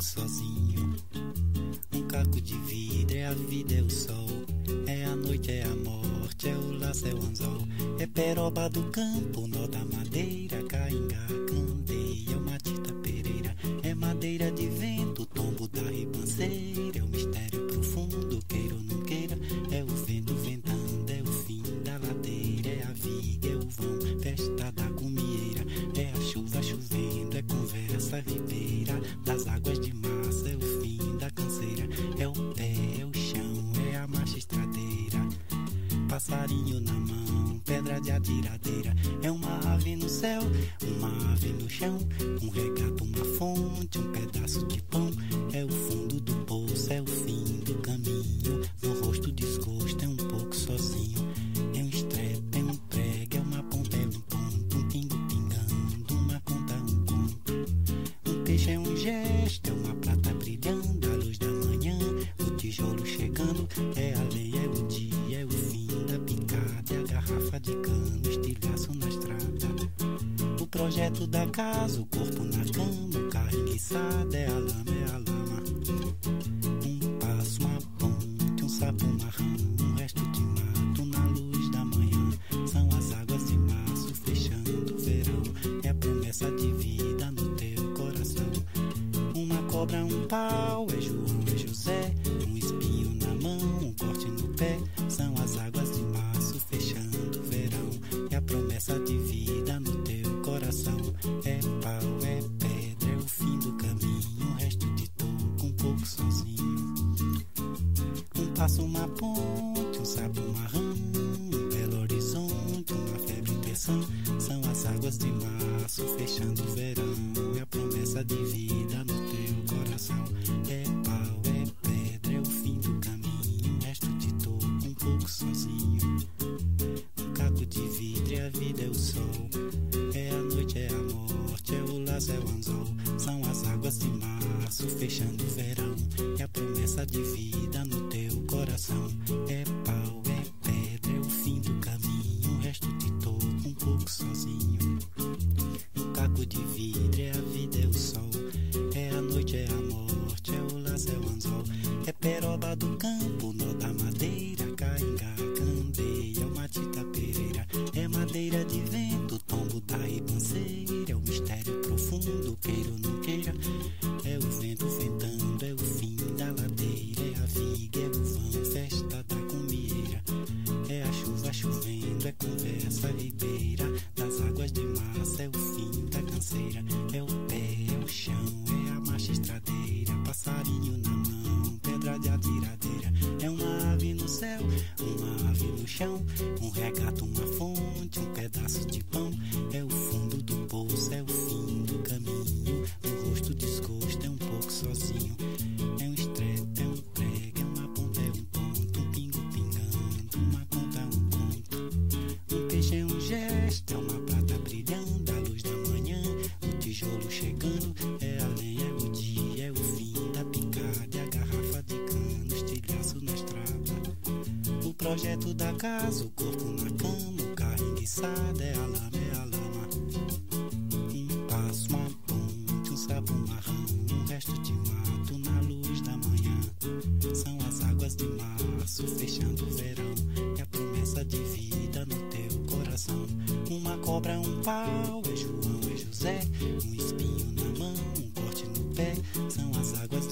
sozinho. Um caco de vidro é a vida, é o sol. É a noite, é a morte, é o laço, é o anzol. É peroba do campo, nó da madeira, caingá, candeia, uma tita pereira. É madeira de vento, tombo da ribanceira. É o mistério profundo, queira ou não queira. É o vento ventando, é o fim da ladeira. É a viga, é o vão, festa da cumieira. É a chuva chovendo, é conversa ribeira. Das águas Passarinho na mão, pedra de atiradeira. É uma ave no céu, uma ave no chão. Um regato, uma fonte, um pedaço de pão. É o fundo do poço, é o fim do caminho. No rosto desgosto, é um pouco sozinho. É um estrepe, é um prego, é uma ponta, é um ponto. Um pingo pingando, uma conta, um conto. Um peixe é um gesto, é uma cano, estilhaço na estrada. O projeto da casa, o corpo na cama, o carro enguiçado, é a lama, é a lama. Um passo, uma ponte, um sapo marrão, um resto de mato na luz da manhã. São as águas de março fechando o verão, é a promessa de vida no teu coração. Uma cobra, um pau, é João, É pau, é pedra, é o fim do caminho. O resto de toco um pouco sozinho. Um passo, uma ponte, um sapo marrão. Um belo horizonte, uma febre pressão. São as águas de março fechando o verão. É a promessa de vida no teu coração. É pau, é pedra, é o fim do caminho. O resto de toco um pouco sozinho. Morte, é o anzol. São as águas de março fechando o verão. É a promessa de vida no teu coração. É pau, é pedra, é o fim do caminho. O resto de toco um pouco sozinho. Um caco de vidro, é a vida, é o sol. É a noite, é a morte, é o laço, é o anzol. É peroba do campo, nó da madeira, caingá, candeia, uma tita pereira. É madeira de vento, Das águas de massa, é o fim da canseira. É o pé, é o chão, é a marcha estradeira. Passarinho na mão, pedra de atiradeira. É uma ave no céu, uma ave no chão. Um regato, uma fonte, um pedaço de pão. É uma prata brilhando, a luz da manhã, o tijolo chegando, é a lenha, é o dia, é o fim da picada, é a garrafa de cano, estilhaço na estrada. O projeto da casa, o corpo na cama, o carro enguiçado, é a lama, é a lama. Um passo, uma ponte, um sapo marrão, um resto de mato na luz da manhã. São as águas de março fechando o verão. É a promessa de vida no teu coração. Cobra, um pau, é João, é José. Um espinho na mão, um corte no pé. São as águas